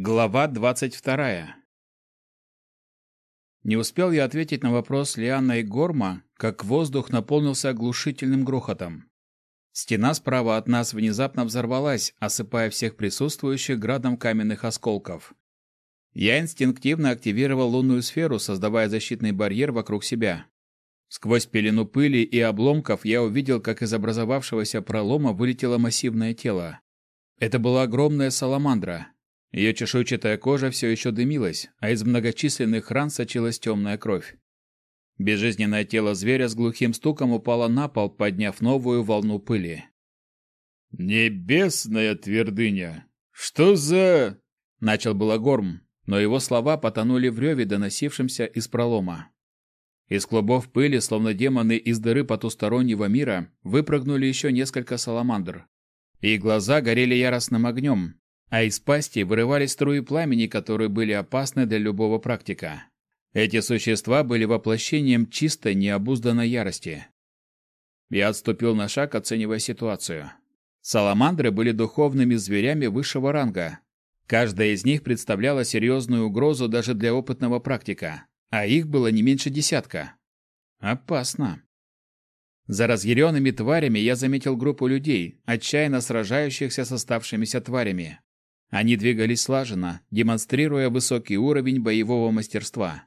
Глава двадцать вторая. Не успел я ответить на вопрос Лианна и Горма, как воздух наполнился оглушительным грохотом. Стена справа от нас внезапно взорвалась, осыпая всех присутствующих градом каменных осколков. Я инстинктивно активировал лунную сферу, создавая защитный барьер вокруг себя. Сквозь пелену пыли и обломков я увидел, как из образовавшегося пролома вылетело массивное тело. Это была огромная саламандра. Ее чешуйчатая кожа все еще дымилась, а из многочисленных ран сочилась темная кровь. Безжизненное тело зверя с глухим стуком упало на пол, подняв новую волну пыли. «Небесная твердыня! Что за...» Начал было Горм, но его слова потонули в реве, доносившемся из пролома. Из клубов пыли, словно демоны из дыры потустороннего мира, выпрыгнули еще несколько саламандр. И глаза горели яростным огнем, а из пасти вырывались струи пламени, которые были опасны для любого практика. Эти существа были воплощением чистой, необузданной ярости. Я отступил на шаг, оценивая ситуацию. Саламандры были духовными зверями высшего ранга. Каждая из них представляла серьезную угрозу даже для опытного практика, а их было не меньше десятка. Опасно. За разъяренными тварями я заметил группу людей, отчаянно сражающихся с оставшимися тварями. Они двигались слаженно, демонстрируя высокий уровень боевого мастерства.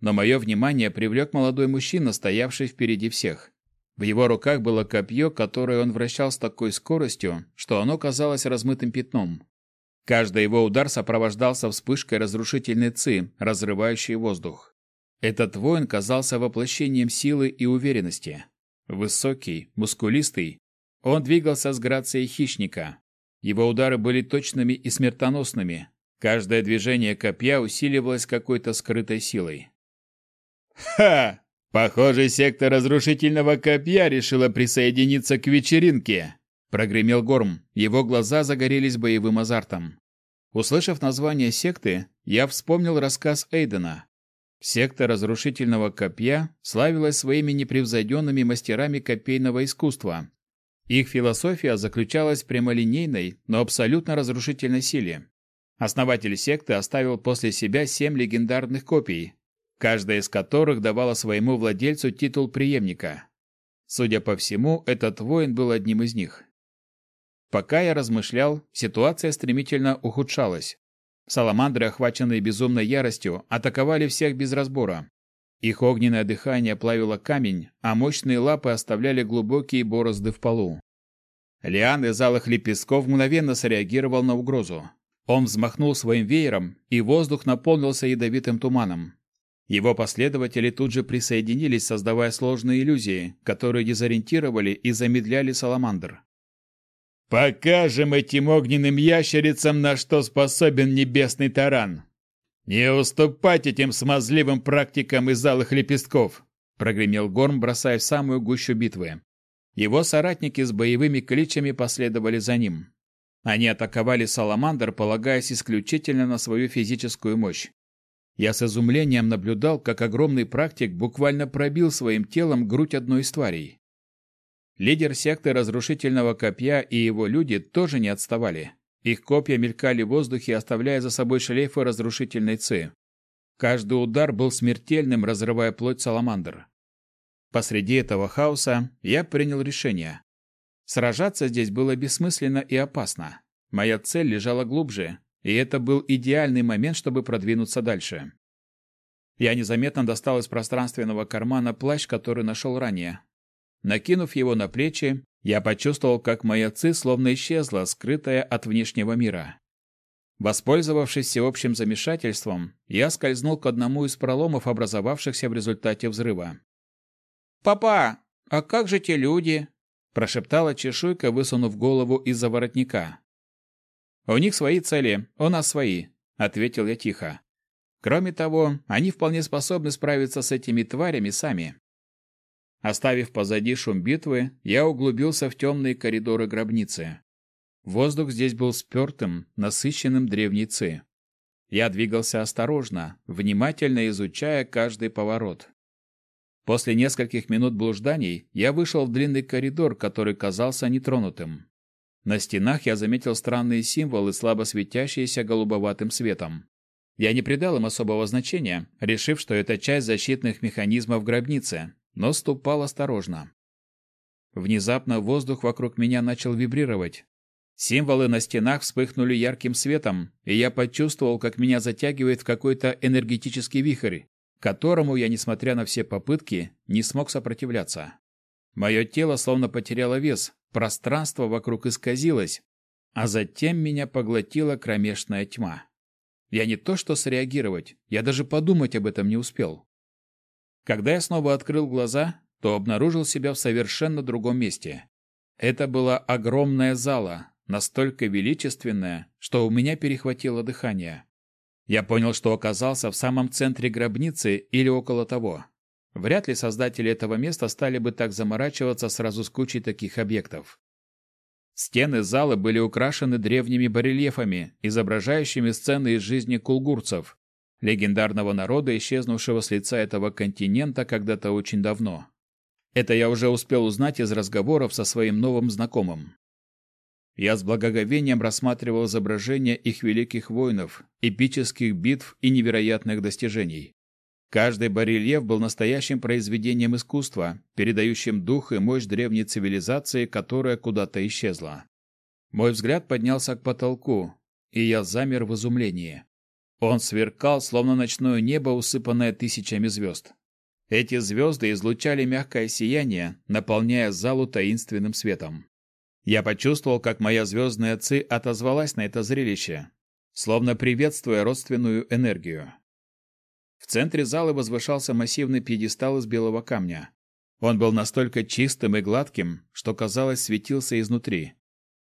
Но мое внимание привлек молодой мужчина, стоявший впереди всех. В его руках было копье, которое он вращал с такой скоростью, что оно казалось размытым пятном. Каждый его удар сопровождался вспышкой разрушительной ци, разрывающей воздух. Этот воин казался воплощением силы и уверенности. Высокий, мускулистый, он двигался с грацией хищника, его удары были точными и смертоносными. Каждое движение копья усиливалось какой-то скрытой силой. «Ха! Похоже, секта разрушительного копья решила присоединиться к вечеринке!» Прогремел Горм. Его глаза загорелись боевым азартом. Услышав название секты, я вспомнил рассказ Эйдена. Секта разрушительного копья славилась своими непревзойденными мастерами копейного искусства, их философия заключалась в прямолинейной, но абсолютно разрушительной силе. Основатель секты оставил после себя семь легендарных копий, каждая из которых давала своему владельцу титул преемника. Судя по всему, этот воин был одним из них. Пока я размышлял, ситуация стремительно ухудшалась. Саламандры, охваченные безумной яростью, атаковали всех без разбора. Их огненное дыхание плавило камень, а мощные лапы оставляли глубокие борозды в полу. Лиан из алых лепестков мгновенно среагировал на угрозу. Он взмахнул своим веером, и воздух наполнился ядовитым туманом. Его последователи тут же присоединились, создавая сложные иллюзии, которые дезориентировали и замедляли саламандр. «Покажем этим огненным ящерицам, на что способен небесный таран!» «Не уступать этим смазливым практикам из алых лепестков!» — прогремел Горм, бросая в самую гущу битвы. Его соратники с боевыми кличами последовали за ним. Они атаковали Саламандр, полагаясь исключительно на свою физическую мощь. Я с изумлением наблюдал, как огромный практик буквально пробил своим телом грудь одной из тварей. Лидер секты разрушительного копья и его люди тоже не отставали. Их копья мелькали в воздухе, оставляя за собой шлейфы разрушительной ци. Каждый удар был смертельным, разрывая плоть саламандр. Посреди этого хаоса я принял решение. Сражаться здесь было бессмысленно и опасно. Моя цель лежала глубже, и это был идеальный момент, чтобы продвинуться дальше. Я незаметно достал из пространственного кармана плащ, который нашел ранее. Накинув его на плечи, я почувствовал, как моя ци словно исчезла, скрытая от внешнего мира. Воспользовавшись всеобщим замешательством, я скользнул к одному из проломов, образовавшихся в результате взрыва. «Папа, а как же те люди?» – прошептала чешуйка, высунув голову из-за воротника. «У них свои цели, у нас свои», – ответил я тихо. «Кроме того, они вполне способны справиться с этими тварями сами. Оставив позади шум битвы, я углубился в темные коридоры гробницы. Воздух здесь был спертым, насыщенным древней. Я двигался осторожно, внимательно изучая каждый поворот. После нескольких минут блужданий я вышел в длинный коридор, который казался нетронутым. На стенах я заметил странные символы, слабо светящиеся голубоватым светом. Я не придал им особого значения, решив, что это часть защитных механизмов гробницы, но ступал осторожно. Внезапно воздух вокруг меня начал вибрировать. Символы на стенах вспыхнули ярким светом, и я почувствовал, как меня затягивает в какой-то энергетический вихрь, которому я, несмотря на все попытки, не смог сопротивляться. Мое тело словно потеряло вес, пространство вокруг исказилось, а затем меня поглотила кромешная тьма. Я не то что среагировать, я даже подумать об этом не успел. Когда я снова открыл глаза, то обнаружил себя в совершенно другом месте. Это была огромная зала, настолько величественная, что у меня перехватило дыхание. Я понял, что оказался в самом центре гробницы или около того. Вряд ли создатели этого места стали бы так заморачиваться сразу с кучей таких объектов. Стены зала были украшены древними барельефами, изображающими сцены из жизни кулгурцев, легендарного народа, исчезнувшего с лица этого континента когда-то очень давно. Это я уже успел узнать из разговоров со своим новым знакомым. Я с благоговением рассматривал изображения их великих воинов, эпических битв и невероятных достижений. Каждый барельеф был настоящим произведением искусства, передающим дух и мощь древней цивилизации, которая куда-то исчезла. Мой взгляд поднялся к потолку, и я замер в изумлении. Он сверкал, словно ночное небо, усыпанное тысячами звезд. Эти звезды излучали мягкое сияние, наполняя залу таинственным светом. Я почувствовал, как моя звездная ци отозвалась на это зрелище, словно приветствуя родственную энергию. В центре зала возвышался массивный пьедестал из белого камня. Он был настолько чистым и гладким, что, казалось, светился изнутри.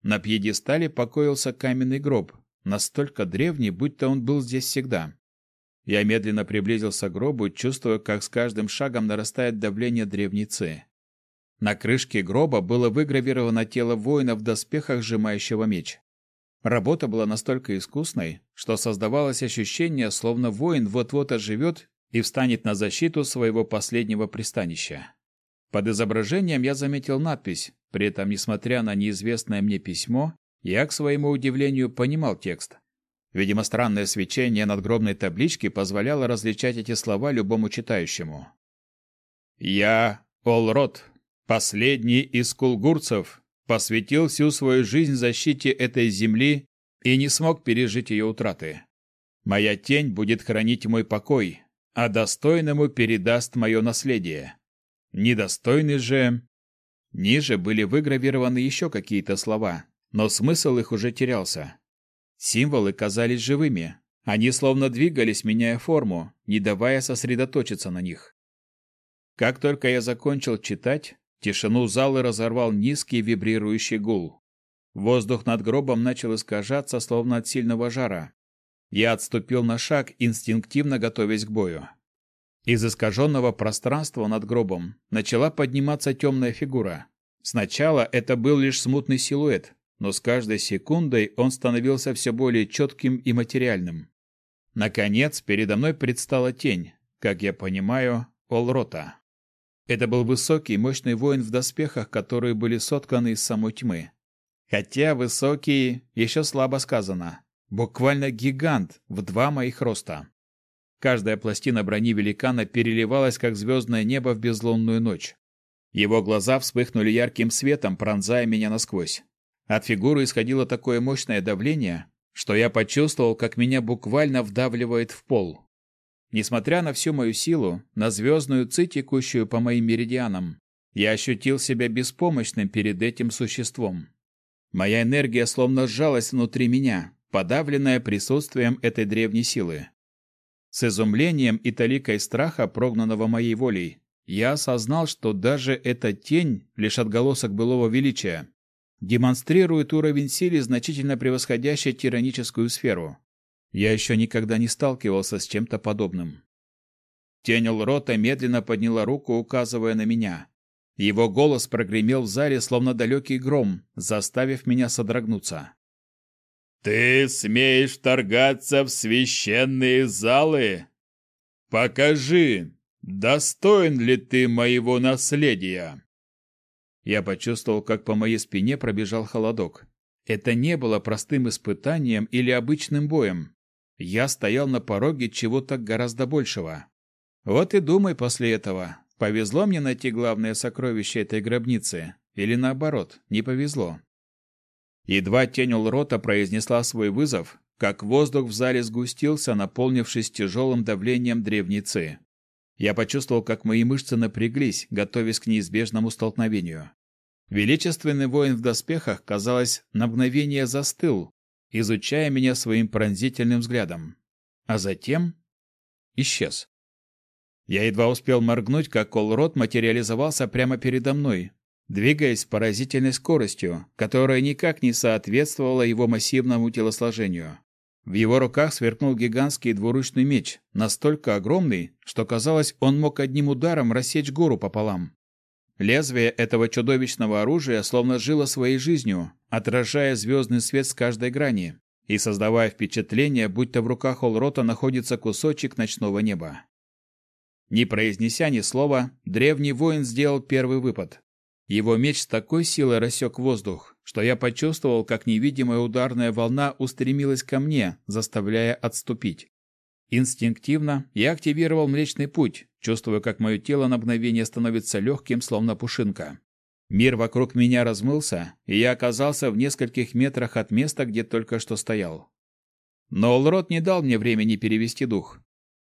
На пьедестале покоился каменный гроб, настолько древний, будто он был здесь всегда. Я медленно приблизился к гробу, чувствуя, как с каждым шагом нарастает давление древней ци. На крышке гроба было выгравировано тело воина в доспехах, сжимающего меч. Работа была настолько искусной, что создавалось ощущение, словно воин вот-вот оживет и встанет на защиту своего последнего пристанища. Под изображением я заметил надпись, при этом, несмотря на неизвестное мне письмо, я, к своему удивлению, понимал текст. Видимо, странное свечение надгробной таблички позволяло различать эти слова любому читающему. «Я, Олрот, последний из кулгурцев, посвятил всю свою жизнь защите этой земли и не смог пережить ее утраты. Моя тень будет хранить мой покой, а достойному передаст мое наследие. Недостойный же... Ниже были выгравированы еще какие-то слова, но смысл их уже терялся. Символы казались живыми, они словно двигались, меняя форму, не давая сосредоточиться на них. Как только я закончил читать, Тишину залы разорвал низкий вибрирующий гул. Воздух над гробом начал искажаться, словно от сильного жара. Я отступил на шаг, инстинктивно готовясь к бою. Из искаженного пространства над гробом начала подниматься темная фигура. Сначала это был лишь смутный силуэт, но с каждой секундой он становился все более четким и материальным. Наконец, передо мной предстала тень, как я понимаю, Олрота. Это был высокий, мощный воин в доспехах, которые были сотканы из самой тьмы. Хотя высокий еще слабо сказано. Буквально гигант в два моих роста. Каждая пластина брони великана переливалась, как звездное небо в безлунную ночь. Его глаза вспыхнули ярким светом, пронзая меня насквозь. От фигуры исходило такое мощное давление, что я почувствовал, как меня буквально вдавливает в пол. Несмотря на всю мою силу, на звездную ци, текущую по моим меридианам, я ощутил себя беспомощным перед этим существом. Моя энергия словно сжалась внутри меня, подавленная присутствием этой древней силы. С изумлением и толикой страха, прогнанного моей волей, я осознал, что даже эта тень, лишь отголосок былого величия, демонстрирует уровень силы, значительно превосходящий тираническую сферу. Я еще никогда не сталкивался с чем-то подобным. Тень Улрота медленно подняла руку, указывая на меня. Его голос прогремел в зале, словно далекий гром, заставив меня содрогнуться. «Ты смеешь торгаться в священные залы? Покажи, достоин ли ты моего наследия?» Я почувствовал, как по моей спине пробежал холодок. Это не было простым испытанием или обычным боем. Я стоял на пороге чего-то гораздо большего. Вот и думай после этого, повезло мне найти главное сокровище этой гробницы, или наоборот, не повезло. Едва тень Улрота произнесла свой вызов, как воздух в зале сгустился, наполнившись тяжелым давлением древней ци. Я почувствовал, как мои мышцы напряглись, готовясь к неизбежному столкновению. Величественный воин в доспехах, казалось, на мгновение застыл, изучая меня своим пронзительным взглядом. А затем исчез. Я едва успел моргнуть, как Колрот материализовался прямо передо мной, двигаясь с поразительной скоростью, которая никак не соответствовала его массивному телосложению. В его руках сверкнул гигантский двуручный меч, настолько огромный, что казалось, он мог одним ударом рассечь гору пополам. Лезвие этого чудовищного оружия словно жило своей жизнью, отражая звездный свет с каждой грани и создавая впечатление, будто в руках Олрота находится кусочек ночного неба. Не произнеся ни слова, древний воин сделал первый выпад. Его меч с такой силой рассек воздух, что я почувствовал, как невидимая ударная волна устремилась ко мне, заставляя отступить. Инстинктивно я активировал Млечный Путь, чувствуя, как мое тело на мгновение становится легким, словно пушинка. Мир вокруг меня размылся, и я оказался в нескольких метрах от места, где только что стоял. Но Олрот не дал мне времени перевести дух.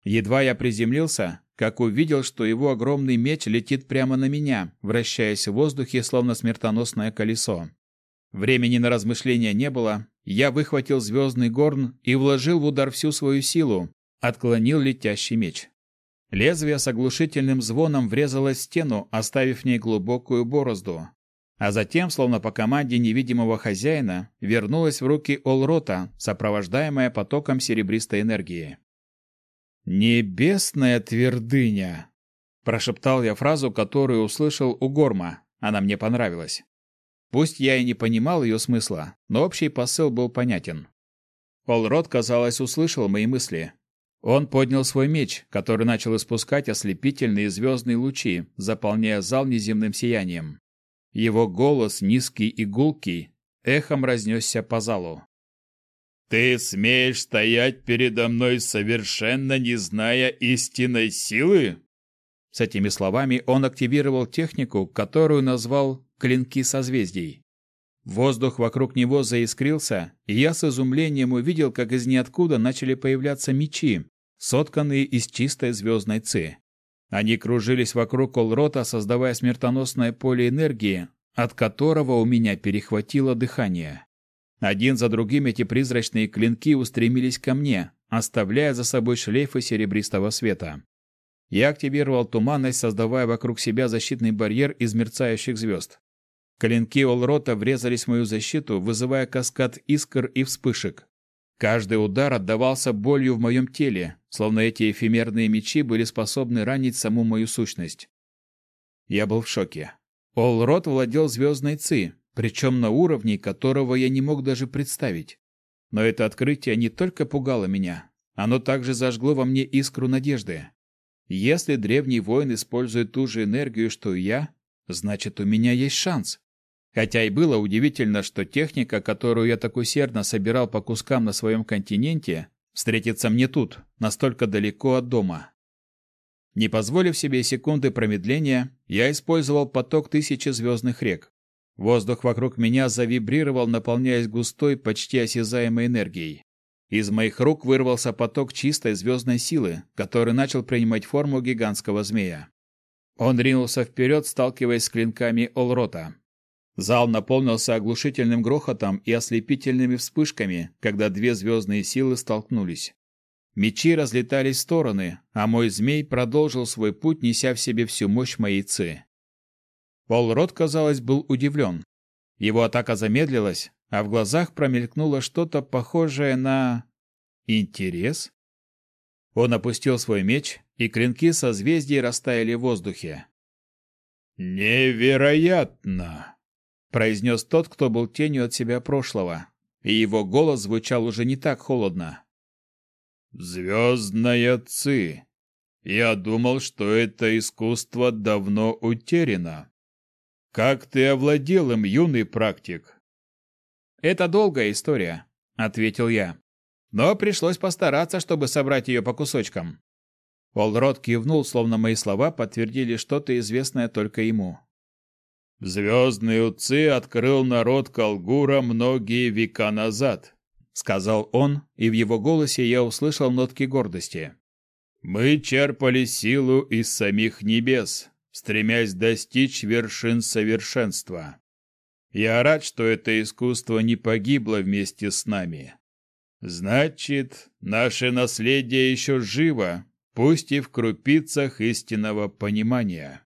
Едва я приземлился, как увидел, что его огромный меч летит прямо на меня, вращаясь в воздухе, словно смертоносное колесо. Времени на размышления не было, я выхватил звездный горн и вложил в удар всю свою силу, отклонил летящий меч. Лезвие с оглушительным звоном врезалось в стену, оставив в ней глубокую борозду. А затем, словно по команде невидимого хозяина, вернулось в руки Олрота, сопровождаемое потоком серебристой энергии. «Небесная твердыня!» Прошептал я фразу, которую услышал у Горма. Она мне понравилась. Пусть я и не понимал ее смысла, но общий посыл был понятен. Олрод, казалось, услышал мои мысли. Он поднял свой меч, который начал испускать ослепительные звездные лучи, заполняя зал неземным сиянием. Его голос, низкий и гулкий, эхом разнесся по залу. Ты смеешь стоять передо мной совершенно не зная истинной силы? С этими словами он активировал технику, которую назвал клинки созвездий. Воздух вокруг него заискрился, и я с изумлением увидел, как из ниоткуда начали появляться мечи, сотканные из чистой звездной ци. Они кружились вокруг Колрота, создавая смертоносное поле энергии, от которого у меня перехватило дыхание. Один за другим эти призрачные клинки устремились ко мне, оставляя за собой шлейфы серебристого света. Я активировал туманность, создавая вокруг себя защитный барьер из мерцающих звезд. Клинки Олрота врезались в мою защиту, вызывая каскад искр и вспышек. Каждый удар отдавался болью в моем теле, словно эти эфемерные мечи были способны ранить саму мою сущность. Я был в шоке. Олрот владел звездной ци, причем на уровне, которого я не мог даже представить. Но это открытие не только пугало меня, оно также зажгло во мне искру надежды. Если древний воин использует ту же энергию, что и я, значит, у меня есть шанс. Хотя и было удивительно, что техника, которую я так усердно собирал по кускам на своем континенте, встретится мне тут, настолько далеко от дома. Не позволив себе секунды промедления, я использовал поток тысячи звездных рек. Воздух вокруг меня завибрировал, наполняясь густой, почти осязаемой энергией. Из моих рук вырвался поток чистой звездной силы, который начал принимать форму гигантского змея. Он ринулся вперед, сталкиваясь с клинками Олрота. Зал наполнился оглушительным грохотом и ослепительными вспышками, когда две звездные силы столкнулись. Мечи разлетались в стороны, а мой змей продолжил свой путь, неся в себе всю мощь моей ци. Полрот, казалось, был удивлен. Его атака замедлилась, а в глазах промелькнуло что-то похожее на... интерес? Он опустил свой меч, и клинки созвездий растаяли в воздухе. «Невероятно!» — произнес тот, кто был тенью от себя прошлого, и его голос звучал уже не так холодно. «Звездная ци! Я думал, что это искусство давно утеряно. Как ты овладел им, юный практик? Это долгая история, ответил я. Но пришлось постараться, чтобы собрать ее по кусочкам. Олрод кивнул, словно мои слова подтвердили что-то известное только ему. «Звездный Уци открыл народ Колгура многие века назад», — сказал он, и в его голосе я услышал нотки гордости. «Мы черпали силу из самих небес, стремясь достичь вершин совершенства. Я рад, что это искусство не погибло вместе с нами. Значит, наше наследие еще живо, пусть и в крупицах истинного понимания.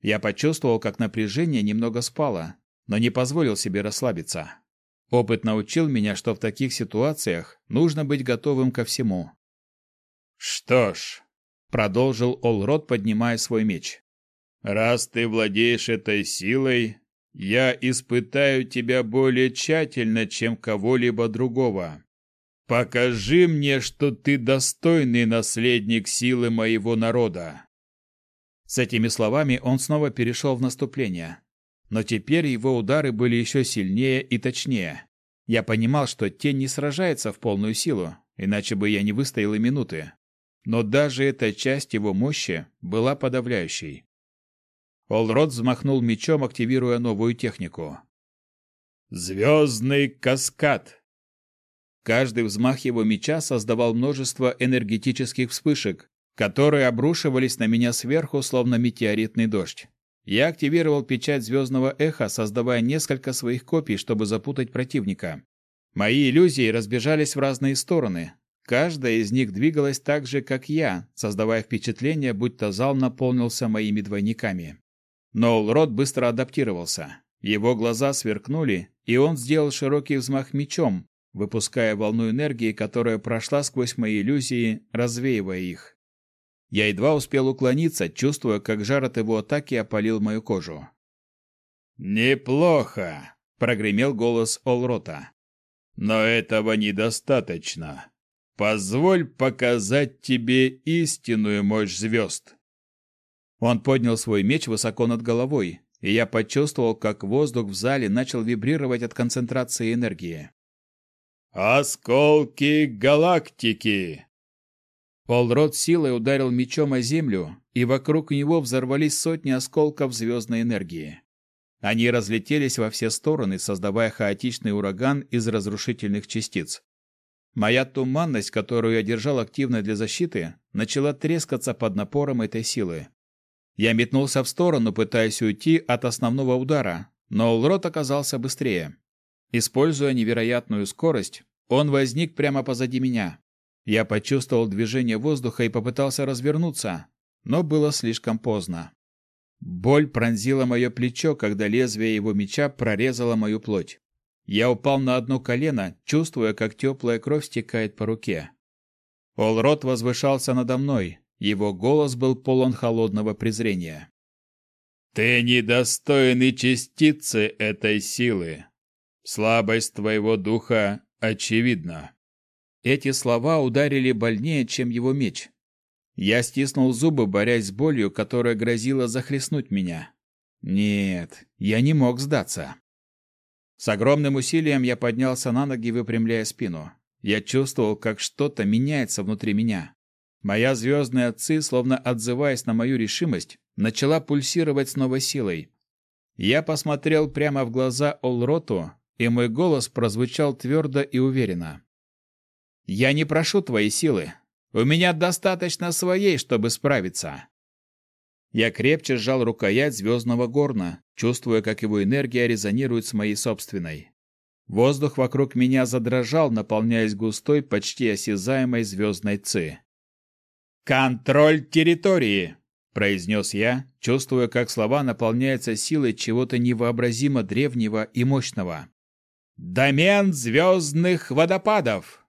Я почувствовал, как напряжение немного спало, но не позволил себе расслабиться. Опыт научил меня, что в таких ситуациях нужно быть готовым ко всему. Что ж, продолжил Олрод, поднимая свой меч. Раз ты владеешь этой силой, я испытаю тебя более тщательно, чем кого-либо другого. Покажи мне, что ты достойный наследник силы моего народа. С этими словами он снова перешел в наступление. Но теперь его удары были еще сильнее и точнее. Я понимал, что тень не сражается в полную силу, иначе бы я не выстоял и минуты. Но даже эта часть его мощи была подавляющей. Олрод взмахнул мечом, активируя новую технику. «Звездный каскад!» Каждый взмах его меча создавал множество энергетических вспышек, которые обрушивались на меня сверху, словно метеоритный дождь. Я активировал печать звездного эха, создавая несколько своих копий, чтобы запутать противника. Мои иллюзии разбежались в разные стороны, Каждая из них двигалась так же, как я, создавая впечатление, будто зал наполнился моими двойниками. Но Улрод быстро адаптировался. Его глаза сверкнули, и он сделал широкий взмах мечом, выпуская волну энергии, которая прошла сквозь мои иллюзии, развеивая их. Я едва успел уклониться, чувствуя, как жар от его атаки опалил мою кожу. «Неплохо!» — прогремел голос Олрота. «Но этого недостаточно. Позволь показать тебе истинную мощь звезд. Он поднял свой меч высоко над головой, и я почувствовал, как воздух в зале начал вибрировать от концентрации энергии. «Осколки галактики!» Полрод силой ударил мечом о землю, и вокруг него взорвались сотни осколков звездной энергии. Они разлетелись во все стороны, создавая хаотичный ураган из разрушительных частиц. Моя туманность, которую я держал активной для защиты, начала трескаться под напором этой силы. Я метнулся в сторону, пытаясь уйти от основного удара, но Улрот оказался быстрее. Используя невероятную скорость, он возник прямо позади меня. Я почувствовал движение воздуха и попытался развернуться, но было слишком поздно. Боль пронзила мое плечо, когда лезвие его меча прорезало мою плоть. Я упал на одно колено, чувствуя, как теплая кровь стекает по руке. Олрот возвышался надо мной. Его голос был полон холодного презрения. «Ты недостоин и частицы этой силы. Слабость твоего духа очевидна». Эти слова ударили больнее, чем его меч. Я стиснул зубы, борясь с болью, которая грозила захлестнуть меня. Нет, я не мог сдаться. С огромным усилием я поднялся на ноги, выпрямляя спину. Я чувствовал, как что-то меняется внутри меня. Моя звездная ци, словно отзываясь на мою решимость, начала пульсировать с новой силой. Я посмотрел прямо в глаза Олроту, и мой голос прозвучал твердо и уверенно. «Я не прошу твоей силы. У меня достаточно своей, чтобы справиться. Я крепче сжал рукоять звездного горна, чувствуя, как его энергия резонирует с моей собственной. Воздух вокруг меня задрожал, наполняясь густой, почти осязаемой звездной ци. «Контроль территории!» – произнес я, чувствуя, как слова наполняются силой чего-то невообразимо древнего и мощного. «Домен звездных водопадов!»